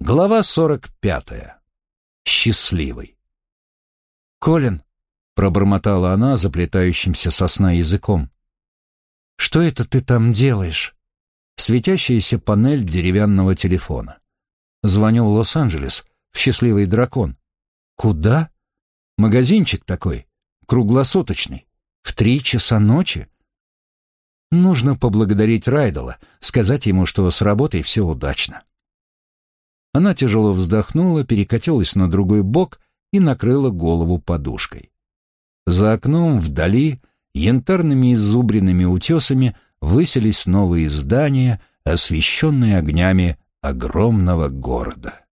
Глава сорок пятая. Счастливый. «Колин», — пробормотала она заплетающимся сосна языком, — «что это ты там делаешь?» Светящаяся панель деревянного телефона. Звоню в Лос-Анджелес, в «Счастливый дракон». «Куда?» «Магазинчик такой, круглосуточный, в три часа ночи». Нужно поблагодарить Райдела, сказать ему, что с работой все удачно. Она тяжело вздохнула, перекатилась на другой бок и накрыла голову подушкой. За окном вдали янтарными изубренными утесами высились новые здания, освещенные огнями огромного города.